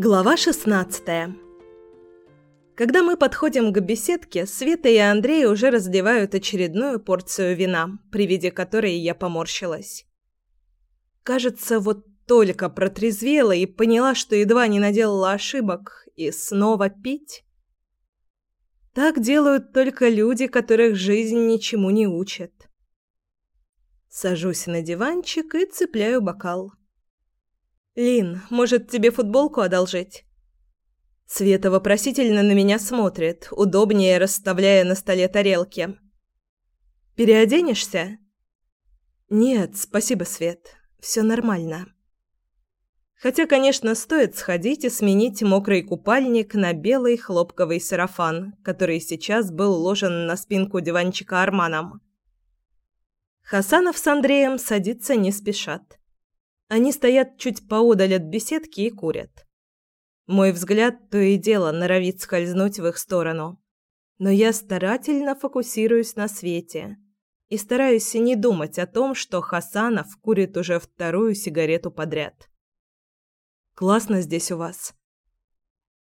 Глава 16 Когда мы подходим к беседке, Света и Андрей уже разливают очередную порцию вина, при виде которой я поморщилась. Кажется, вот только протрезвела и поняла, что едва не наделала ошибок, и снова пить. Так делают только люди, которых жизнь ничему не учит. Сажусь на диванчик и цепляю бокал. «Лин, может, тебе футболку одолжить?» Света вопросительно на меня смотрит, удобнее расставляя на столе тарелки. «Переоденешься?» «Нет, спасибо, Свет. Все нормально». Хотя, конечно, стоит сходить и сменить мокрый купальник на белый хлопковый сарафан, который сейчас был уложен на спинку диванчика Арманом. Хасанов с Андреем садиться не спешат. Они стоят чуть поодаль от беседки и курят. Мой взгляд то и дело норовит скользнуть в их сторону. Но я старательно фокусируюсь на свете и стараюсь не думать о том, что Хасанов курит уже вторую сигарету подряд. «Классно здесь у вас».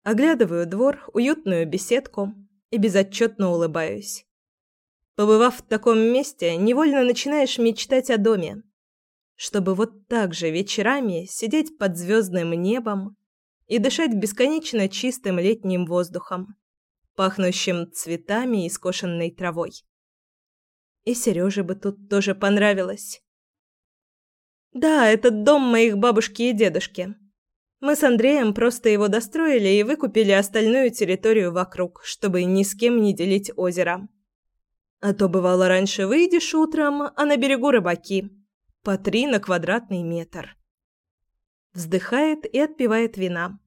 Оглядываю двор, уютную беседку и безотчетно улыбаюсь. Побывав в таком месте, невольно начинаешь мечтать о доме, чтобы вот так же вечерами сидеть под звездным небом и дышать бесконечно чистым летним воздухом, пахнущим цветами и скошенной травой. И Сереже бы тут тоже понравилось. Да, этот дом моих бабушки и дедушки. Мы с Андреем просто его достроили и выкупили остальную территорию вокруг, чтобы ни с кем не делить озеро. А то бывало раньше выйдешь утром, а на берегу рыбаки – по три на квадратный метр. Вздыхает и отпивает вина.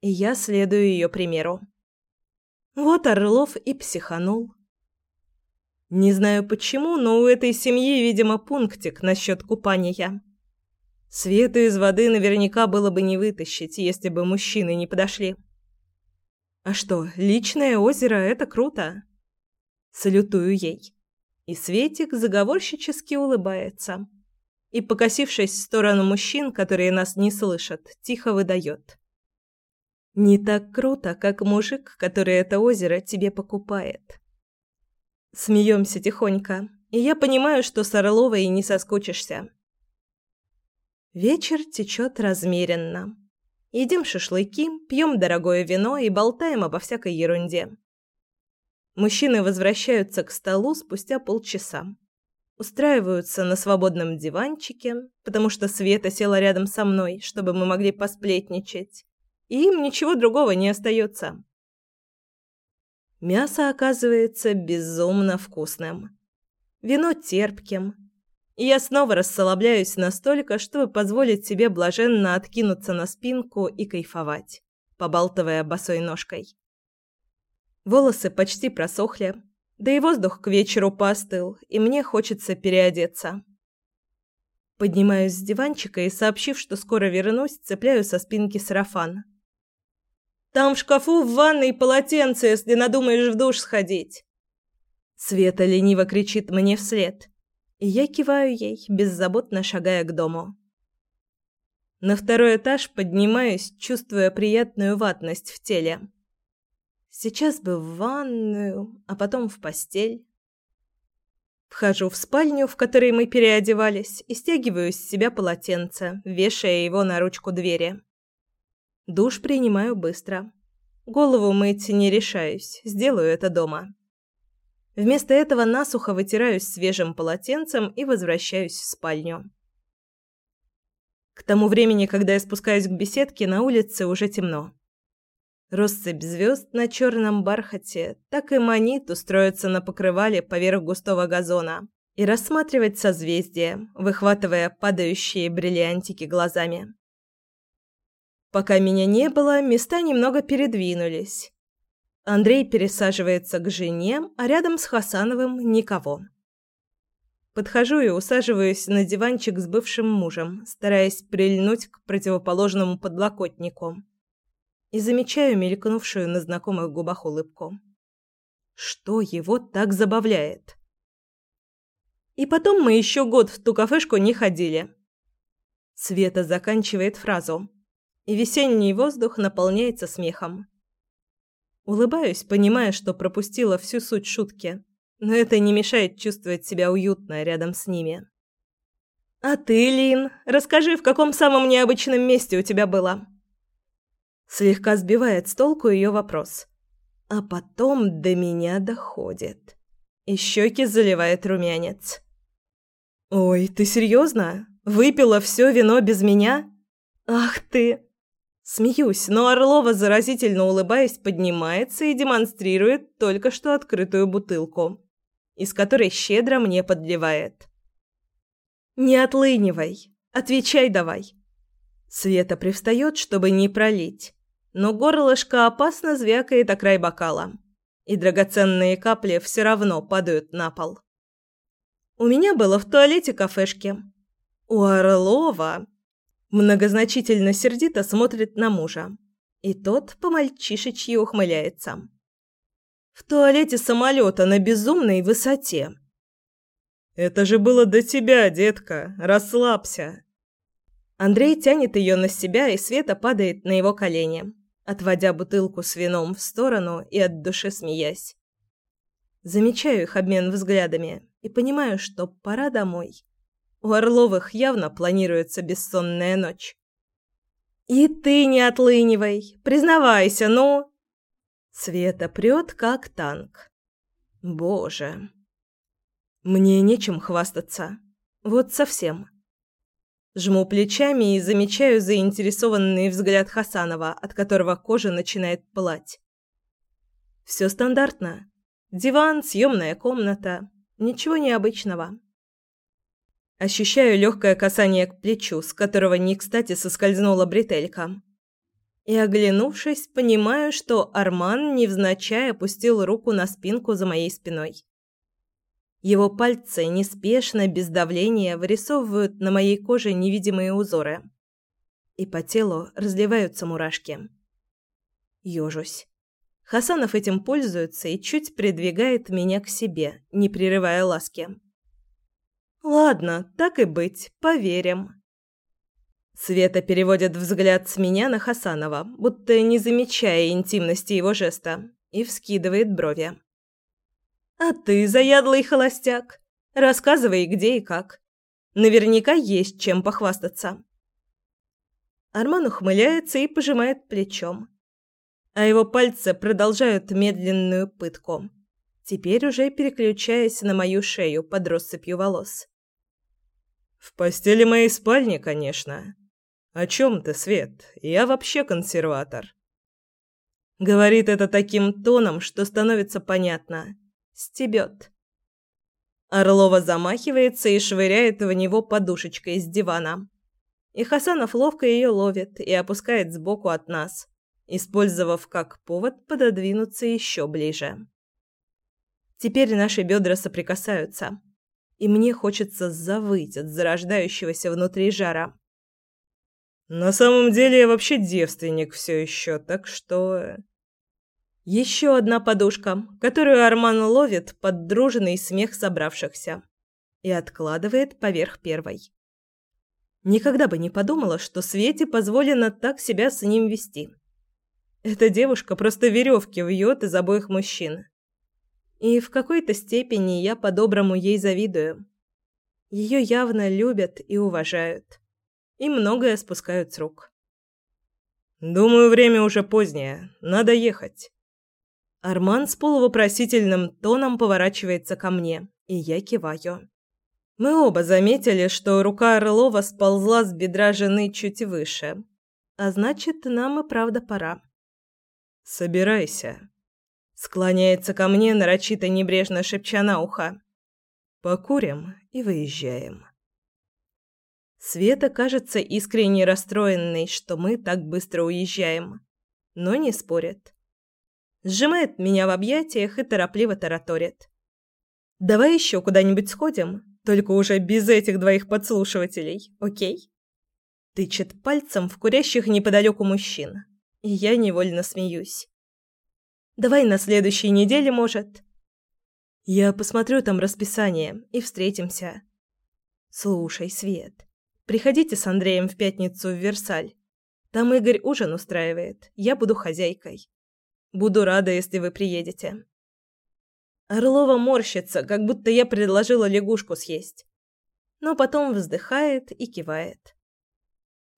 И я следую ее примеру. Вот Орлов и психанул. Не знаю почему, но у этой семьи, видимо, пунктик насчет купания. Свету из воды наверняка было бы не вытащить, если бы мужчины не подошли. А что, личное озеро – это круто. Салютую ей. И Светик заговорщически улыбается и, покосившись в сторону мужчин, которые нас не слышат, тихо выдает. «Не так круто, как мужик, который это озеро тебе покупает». Смеемся тихонько, и я понимаю, что с Орловой не соскучишься. Вечер течет размеренно. Едим шашлыки, пьем дорогое вино и болтаем обо всякой ерунде. Мужчины возвращаются к столу спустя полчаса устраиваются на свободном диванчике, потому что Света села рядом со мной, чтобы мы могли посплетничать, и им ничего другого не остается. Мясо оказывается безумно вкусным. Вино терпким. И я снова расслабляюсь настолько, чтобы позволить себе блаженно откинуться на спинку и кайфовать, побалтывая босой ножкой. Волосы почти просохли, да и воздух к вечеру постыл, и мне хочется переодеться. Поднимаюсь с диванчика и, сообщив, что скоро вернусь, цепляю со спинки сарафан. «Там в шкафу в ванной полотенце, если надумаешь в душ сходить!» Света лениво кричит мне вслед, и я киваю ей, беззаботно шагая к дому. На второй этаж поднимаюсь, чувствуя приятную ватность в теле. Сейчас бы в ванную, а потом в постель. Вхожу в спальню, в которой мы переодевались, и стягиваю с себя полотенце, вешая его на ручку двери. Душ принимаю быстро. Голову мыть не решаюсь, сделаю это дома. Вместо этого насухо вытираюсь свежим полотенцем и возвращаюсь в спальню. К тому времени, когда я спускаюсь к беседке, на улице уже темно. Россыпь звезд на черном бархате так и манит устроиться на покрывале поверх густого газона и рассматривать созвездия, выхватывая падающие бриллиантики глазами. Пока меня не было, места немного передвинулись. Андрей пересаживается к жене, а рядом с Хасановым никого. Подхожу и усаживаюсь на диванчик с бывшим мужем, стараясь прильнуть к противоположному подлокотнику и замечаю мелькнувшую на знакомых губах улыбку. Что его так забавляет? И потом мы еще год в ту кафешку не ходили. Света заканчивает фразу. и весенний воздух наполняется смехом. Улыбаюсь, понимая, что пропустила всю суть шутки, но это не мешает чувствовать себя уютно рядом с ними. «А ты, Лин, расскажи, в каком самом необычном месте у тебя было?» Слегка сбивает с толку ее вопрос. А потом до меня доходит. И щеки заливает румянец. «Ой, ты серьезно? Выпила все вино без меня? Ах ты!» Смеюсь, но Орлова, заразительно улыбаясь, поднимается и демонстрирует только что открытую бутылку, из которой щедро мне подливает. «Не отлынивай. Отвечай давай». Света привстает, чтобы не пролить, но горлышко опасно звякает о край бокала, и драгоценные капли все равно падают на пол. У меня было в туалете кафешки. У Орлова многозначительно сердито смотрит на мужа, и тот по-мальчишечьи ухмыляется. В туалете самолета на безумной высоте. «Это же было до тебя, детка. Расслабься». Андрей тянет ее на себя, и Света падает на его колени, отводя бутылку с вином в сторону и от души смеясь. Замечаю их обмен взглядами и понимаю, что пора домой. У Орловых явно планируется бессонная ночь. «И ты не отлынивай, признавайся, ну...» Света прет, как танк. «Боже...» Мне нечем хвастаться. Вот совсем. Жму плечами и замечаю заинтересованный взгляд Хасанова, от которого кожа начинает пылать. Все стандартно. Диван, съемная комната. Ничего необычного. Ощущаю легкое касание к плечу, с которого не кстати соскользнула бретелька. И, оглянувшись, понимаю, что Арман невзначай опустил руку на спинку за моей спиной. Его пальцы неспешно, без давления, вырисовывают на моей коже невидимые узоры. И по телу разливаются мурашки. Ёжусь. Хасанов этим пользуется и чуть придвигает меня к себе, не прерывая ласки. «Ладно, так и быть, поверим». Света переводит взгляд с меня на Хасанова, будто не замечая интимности его жеста, и вскидывает брови. А ты, заядлый холостяк, рассказывай, где и как. Наверняка есть чем похвастаться. Арман ухмыляется и пожимает плечом. А его пальцы продолжают медленную пытку, теперь уже переключаясь на мою шею под россыпью волос. «В постели моей спальни, конечно. О чем ты, Свет? Я вообще консерватор». Говорит это таким тоном, что становится понятно. Стебет. Орлова замахивается и швыряет в него подушечкой с дивана. И Хасанов ловко ее ловит и опускает сбоку от нас, использовав как повод пододвинуться еще ближе. Теперь наши бедра соприкасаются, и мне хочется завыть от зарождающегося внутри жара. На самом деле я вообще девственник все еще, так что... Еще одна подушка, которую Арман ловит под дружный смех собравшихся и откладывает поверх первой. Никогда бы не подумала, что Свете позволено так себя с ним вести. Эта девушка просто веревки вьет из обоих мужчин. И в какой-то степени я по-доброму ей завидую. Ее явно любят и уважают. И многое спускают с рук. «Думаю, время уже позднее. Надо ехать». Арман с полувопросительным тоном поворачивается ко мне, и я киваю. Мы оба заметили, что рука Орлова сползла с бедра жены чуть выше. А значит, нам и правда пора. «Собирайся», — склоняется ко мне, нарочито небрежно шепча на ухо. «Покурим и выезжаем». Света кажется искренне расстроенной, что мы так быстро уезжаем, но не спорит сжимает меня в объятиях и торопливо тараторит. «Давай еще куда-нибудь сходим, только уже без этих двоих подслушивателей, окей?» Тычет пальцем в курящих неподалеку мужчин, и я невольно смеюсь. «Давай на следующей неделе, может?» «Я посмотрю там расписание и встретимся». «Слушай, Свет, приходите с Андреем в пятницу в Версаль. Там Игорь ужин устраивает. Я буду хозяйкой. Буду рада, если вы приедете. Орлова морщится, как будто я предложила лягушку съесть. Но потом вздыхает и кивает.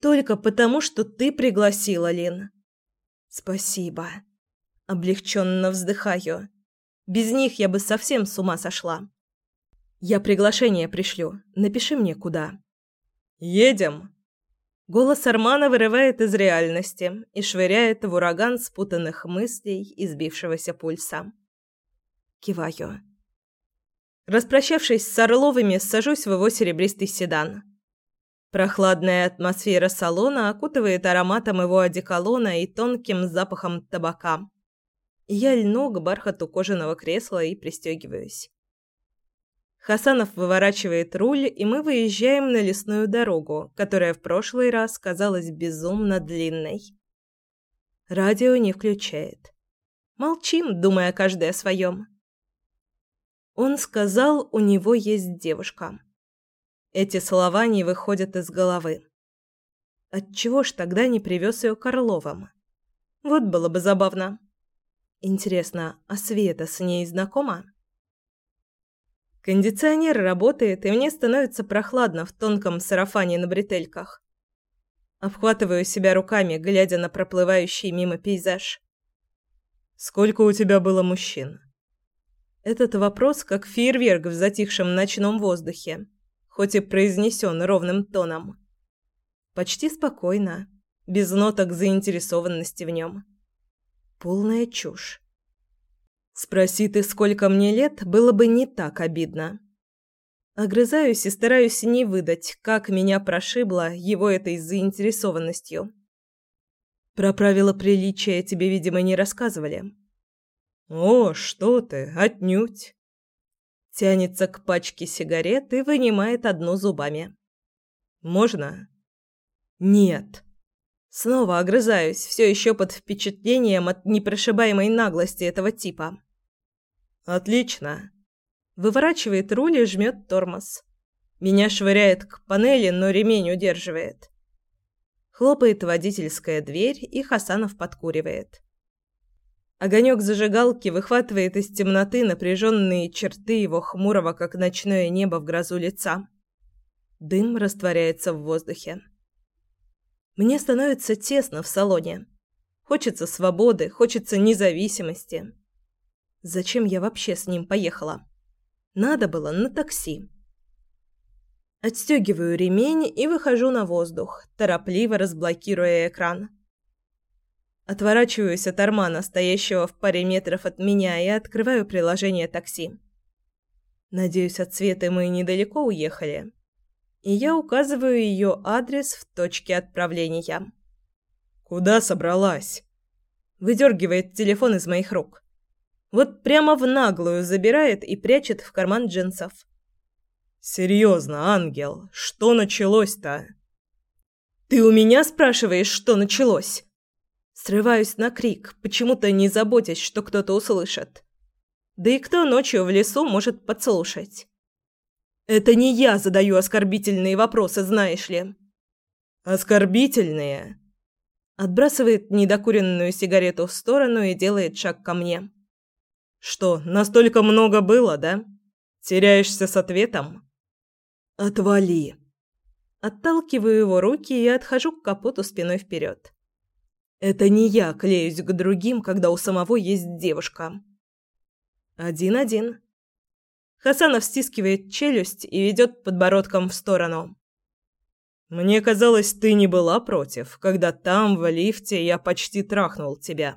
Только потому, что ты пригласила, Лин. Спасибо. Облегченно вздыхаю. Без них я бы совсем с ума сошла. Я приглашение пришлю. Напиши мне куда. Едем. Голос Армана вырывает из реальности и швыряет в ураган спутанных мыслей и сбившегося пульса. Киваю. Распрощавшись с Орловыми, сажусь в его серебристый седан. Прохладная атмосфера салона окутывает ароматом его одеколона и тонким запахом табака. Я льну к бархату кожаного кресла и пристегиваюсь. Хасанов выворачивает руль, и мы выезжаем на лесную дорогу, которая в прошлый раз казалась безумно длинной. Радио не включает. Молчим, думая каждый о своем. Он сказал, у него есть девушка. Эти слова не выходят из головы. Отчего ж тогда не привез ее к Орловым? Вот было бы забавно. Интересно, а Света с ней знакома? Кондиционер работает, и мне становится прохладно в тонком сарафане на бретельках. Обхватываю себя руками, глядя на проплывающий мимо пейзаж. «Сколько у тебя было мужчин?» Этот вопрос как фейерверк в затихшем ночном воздухе, хоть и произнесен ровным тоном. Почти спокойно, без ноток заинтересованности в нем. Полная чушь. Спроси ты, сколько мне лет, было бы не так обидно. Огрызаюсь и стараюсь не выдать, как меня прошибло его этой заинтересованностью. Про правила приличия тебе, видимо, не рассказывали. О, что ты, отнюдь. Тянется к пачке сигарет и вынимает одну зубами. Можно? Нет. Снова огрызаюсь, все еще под впечатлением от непрошибаемой наглости этого типа. Отлично. Выворачивает руль и жмет тормоз. Меня швыряет к панели, но ремень удерживает. Хлопает водительская дверь, и Хасанов подкуривает. Огонек зажигалки выхватывает из темноты напряженные черты его хмурого, как ночное небо в грозу лица. Дым растворяется в воздухе. Мне становится тесно в салоне. Хочется свободы, хочется независимости. Зачем я вообще с ним поехала? Надо было на такси. Отстегиваю ремень и выхожу на воздух, торопливо разблокируя экран. Отворачиваюсь от Армана, стоящего в паре метров от меня, и открываю приложение такси. Надеюсь, от Светы мы недалеко уехали и я указываю ее адрес в точке отправления. «Куда собралась?» Выдергивает телефон из моих рук. Вот прямо в наглую забирает и прячет в карман джинсов. «Серьезно, ангел, что началось-то?» «Ты у меня спрашиваешь, что началось?» Срываюсь на крик, почему-то не заботясь, что кто-то услышит. Да и кто ночью в лесу может подслушать? Это не я задаю оскорбительные вопросы, знаешь ли. Оскорбительные? Отбрасывает недокуренную сигарету в сторону и делает шаг ко мне. Что, настолько много было, да? Теряешься с ответом? Отвали. Отталкиваю его руки и отхожу к капоту спиной вперед. Это не я клеюсь к другим, когда у самого есть девушка. Один-один. Хасанов стискивает челюсть и ведет подбородком в сторону. «Мне казалось, ты не была против, когда там, в лифте, я почти трахнул тебя.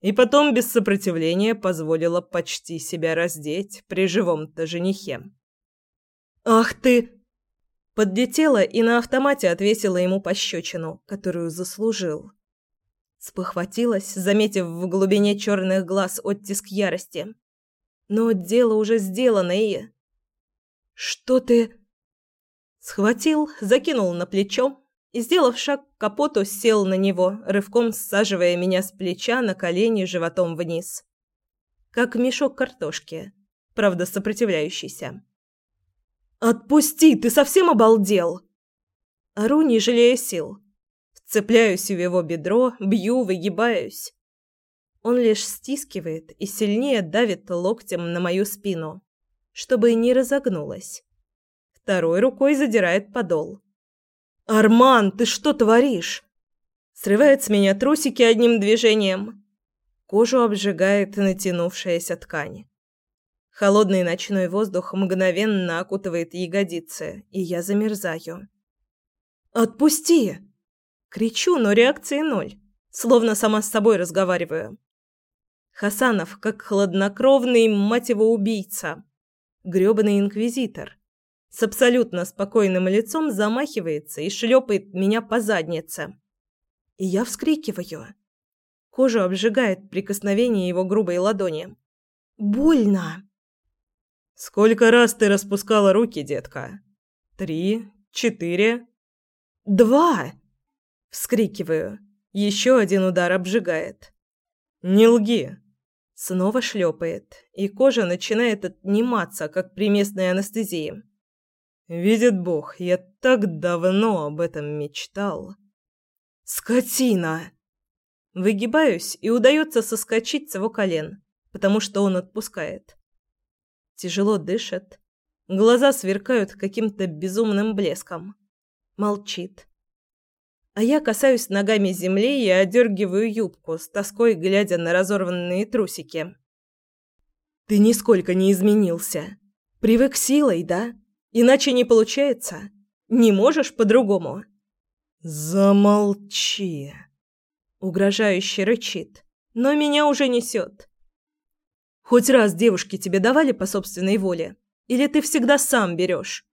И потом без сопротивления позволила почти себя раздеть при живом-то женихе». «Ах ты!» Подлетела и на автомате отвесила ему пощечину, которую заслужил. Спохватилась, заметив в глубине черных глаз оттиск ярости. Но дело уже сделано, и... Что ты... Схватил, закинул на плечо и, сделав шаг к капоту, сел на него, рывком саживая меня с плеча на колени животом вниз. Как мешок картошки, правда сопротивляющийся. «Отпусти! Ты совсем обалдел!» Ору, не жалея сил. Цепляюсь в его бедро, бью, выгибаюсь. Он лишь стискивает и сильнее давит локтем на мою спину, чтобы не разогнулась. Второй рукой задирает подол. «Арман, ты что творишь?» Срывает с меня трусики одним движением. Кожу обжигает натянувшаяся ткань. Холодный ночной воздух мгновенно окутывает ягодицы, и я замерзаю. «Отпусти!» Кричу, но реакции ноль, словно сама с собой разговариваю. Хасанов, как хладнокровный, мать его, убийца. грёбаный инквизитор. С абсолютно спокойным лицом замахивается и шлепает меня по заднице. И я вскрикиваю. Кожу обжигает прикосновение его грубой ладони. «Больно!» «Сколько раз ты распускала руки, детка? Три? Четыре?» «Два!» Вскрикиваю. Еще один удар обжигает. «Не лги!» Снова шлепает, и кожа начинает отниматься, как при местной анестезии. «Видит Бог, я так давно об этом мечтал!» «Скотина!» Выгибаюсь, и удается соскочить с его колен, потому что он отпускает тяжело дышит, глаза сверкают каким-то безумным блеском. Молчит. А я касаюсь ногами земли и одергиваю юбку, с тоской глядя на разорванные трусики. «Ты нисколько не изменился. Привык силой, да? Иначе не получается. Не можешь по-другому?» «Замолчи!» Угрожающе рычит, но меня уже несет. Хоть раз девушки тебе давали по собственной воле? Или ты всегда сам берешь?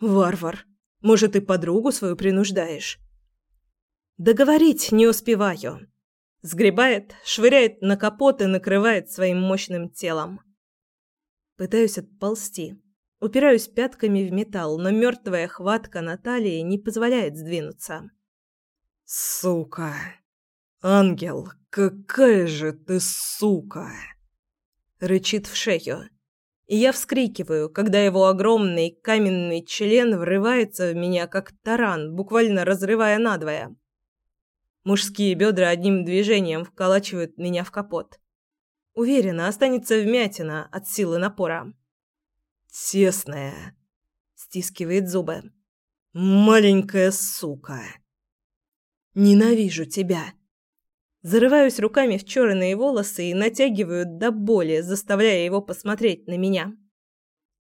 Варвар, может, и подругу свою принуждаешь? Договорить не успеваю. Сгребает, швыряет на капот и накрывает своим мощным телом. Пытаюсь отползти. Упираюсь пятками в металл, но мертвая хватка на талии не позволяет сдвинуться. «Сука! Ангел, какая же ты сука!» рычит в шею. И я вскрикиваю, когда его огромный каменный член врывается в меня, как таран, буквально разрывая надвое. Мужские бедра одним движением вколачивают меня в капот. Уверена, останется вмятина от силы напора. «Тесная», — стискивает зубы. «Маленькая сука». «Ненавижу тебя», Зарываюсь руками в черные волосы и натягиваю до боли, заставляя его посмотреть на меня.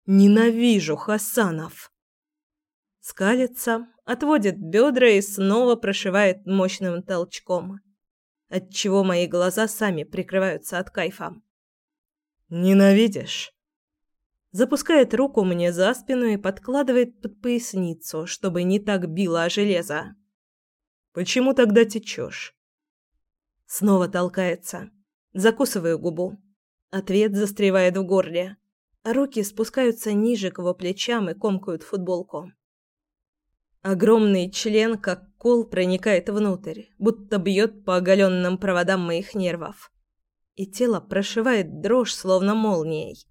Ненавижу Хасанов. Скалится, отводит бедра и снова прошивает мощным толчком, отчего мои глаза сами прикрываются от кайфа. Ненавидишь? Запускает руку мне за спину и подкладывает под поясницу, чтобы не так било о железо. Почему тогда течешь? Снова толкается. Закусываю губу. Ответ застревает в горле. Руки спускаются ниже к его плечам и комкают футболку. Огромный член, как кол, проникает внутрь, будто бьет по оголенным проводам моих нервов. И тело прошивает дрожь, словно молнией.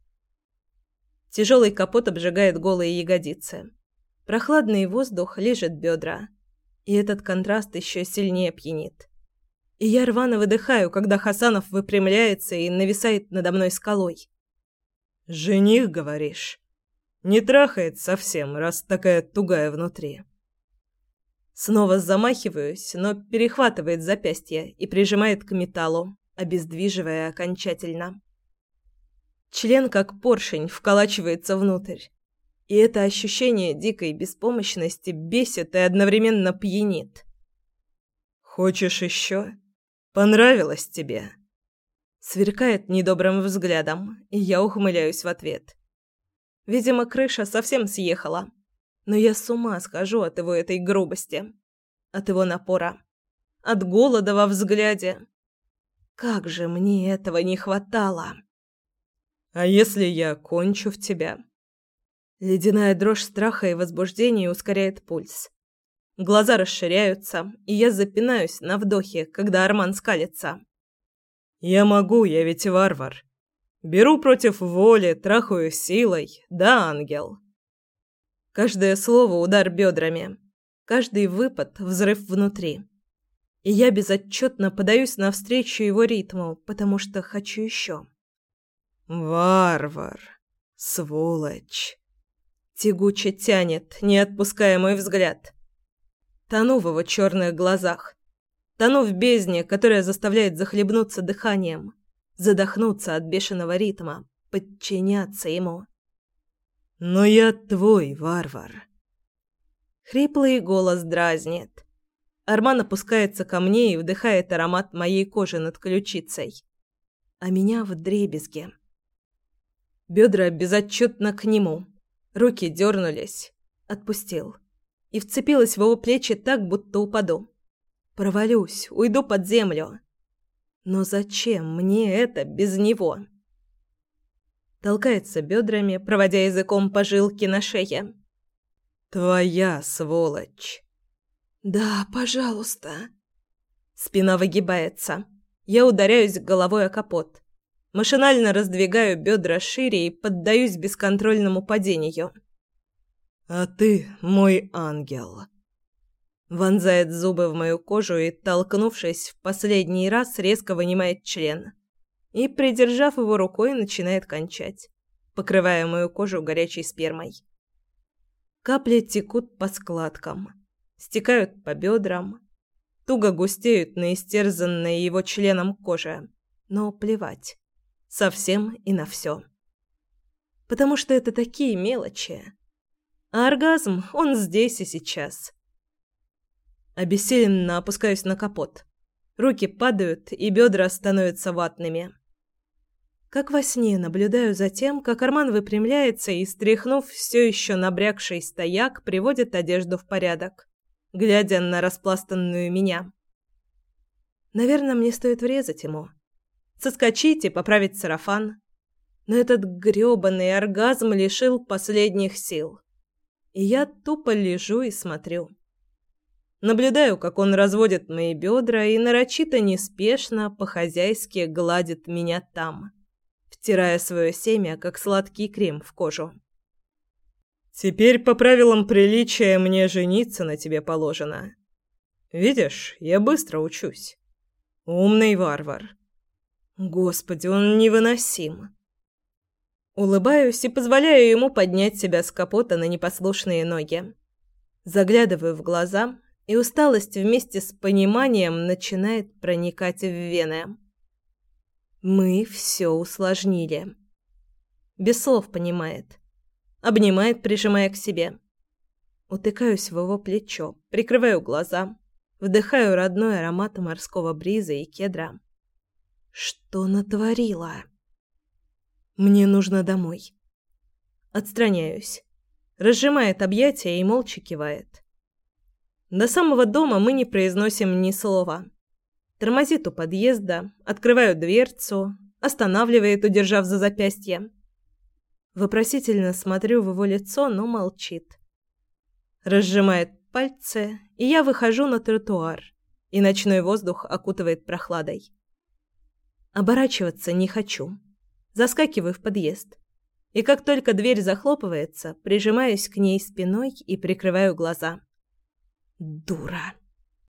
Тяжелый капот обжигает голые ягодицы. Прохладный воздух лежит бедра. И этот контраст еще сильнее пьянит. И я рвано выдыхаю, когда Хасанов выпрямляется и нависает надо мной скалой. «Жених, говоришь? Не трахает совсем, раз такая тугая внутри». Снова замахиваюсь, но перехватывает запястье и прижимает к металлу, обездвиживая окончательно. Член, как поршень, вколачивается внутрь. И это ощущение дикой беспомощности бесит и одновременно пьянит. «Хочешь еще?» Понравилось тебе?» Сверкает недобрым взглядом, и я ухмыляюсь в ответ. Видимо, крыша совсем съехала. Но я с ума схожу от его этой грубости. От его напора. От голода во взгляде. Как же мне этого не хватало. «А если я кончу в тебя?» Ледяная дрожь страха и возбуждения ускоряет пульс. Глаза расширяются, и я запинаюсь на вдохе, когда Арман скалится. «Я могу, я ведь варвар. Беру против воли, трахаю силой. Да, ангел?» Каждое слово — удар бедрами. Каждый выпад — взрыв внутри. И я безотчетно подаюсь навстречу его ритму, потому что хочу еще. «Варвар! Сволочь!» Тягуче тянет, не отпуская мой взгляд. Тону в его черных глазах. Тону в бездне, которая заставляет захлебнуться дыханием, задохнуться от бешеного ритма, подчиняться ему. «Но я твой, варвар!» Хриплый голос дразнит. Арман опускается ко мне и вдыхает аромат моей кожи над ключицей. А меня в дребезге. Бедра безотчетно к нему. Руки дернулись. Отпустил. И вцепилась в его плечи так, будто упаду. Провалюсь, уйду под землю. Но зачем мне это без него? Толкается бедрами, проводя языком по жилке на шее. «Твоя сволочь!» «Да, пожалуйста». Спина выгибается. Я ударяюсь головой о капот. Машинально раздвигаю бедра шире и поддаюсь бесконтрольному падению. «А ты мой ангел!» Вонзает зубы в мою кожу и, толкнувшись в последний раз, резко вынимает член. И, придержав его рукой, начинает кончать, покрывая мою кожу горячей спермой. Капли текут по складкам, стекают по бедрам, туго густеют на истерзанной его членом коже. Но плевать. Совсем и на все. Потому что это такие мелочи. А оргазм, он здесь и сейчас. Обессиленно опускаюсь на капот. Руки падают, и бедра становятся ватными. Как во сне наблюдаю за тем, как Арман выпрямляется и, стряхнув все еще набрякший стояк, приводит одежду в порядок, глядя на распластанную меня. Наверное, мне стоит врезать ему. Соскочить и поправить сарафан. Но этот грёбаный оргазм лишил последних сил. И я тупо лежу и смотрю. Наблюдаю, как он разводит мои бедра и нарочито неспешно, по-хозяйски гладит меня там втирая свое семя, как сладкий крем, в кожу. «Теперь по правилам приличия мне жениться на тебе положено. Видишь, я быстро учусь. Умный варвар. Господи, он невыносим». Улыбаюсь и позволяю ему поднять себя с капота на непослушные ноги. Заглядываю в глаза, и усталость вместе с пониманием начинает проникать в вены. Мы все усложнили. Без слов понимает. Обнимает, прижимая к себе. Утыкаюсь в его плечо, прикрываю глаза, вдыхаю родной аромат морского бриза и кедра. Что натворила? Мне нужно домой. Отстраняюсь. Разжимает объятия и молча кивает. До самого дома мы не произносим ни слова. Тормозит у подъезда, открываю дверцу, останавливает, удержав за запястье. Вопросительно смотрю в его лицо, но молчит. Разжимает пальцы, и я выхожу на тротуар, и ночной воздух окутывает прохладой. Оборачиваться не хочу. Заскакиваю в подъезд. И как только дверь захлопывается, прижимаюсь к ней спиной и прикрываю глаза. Дура.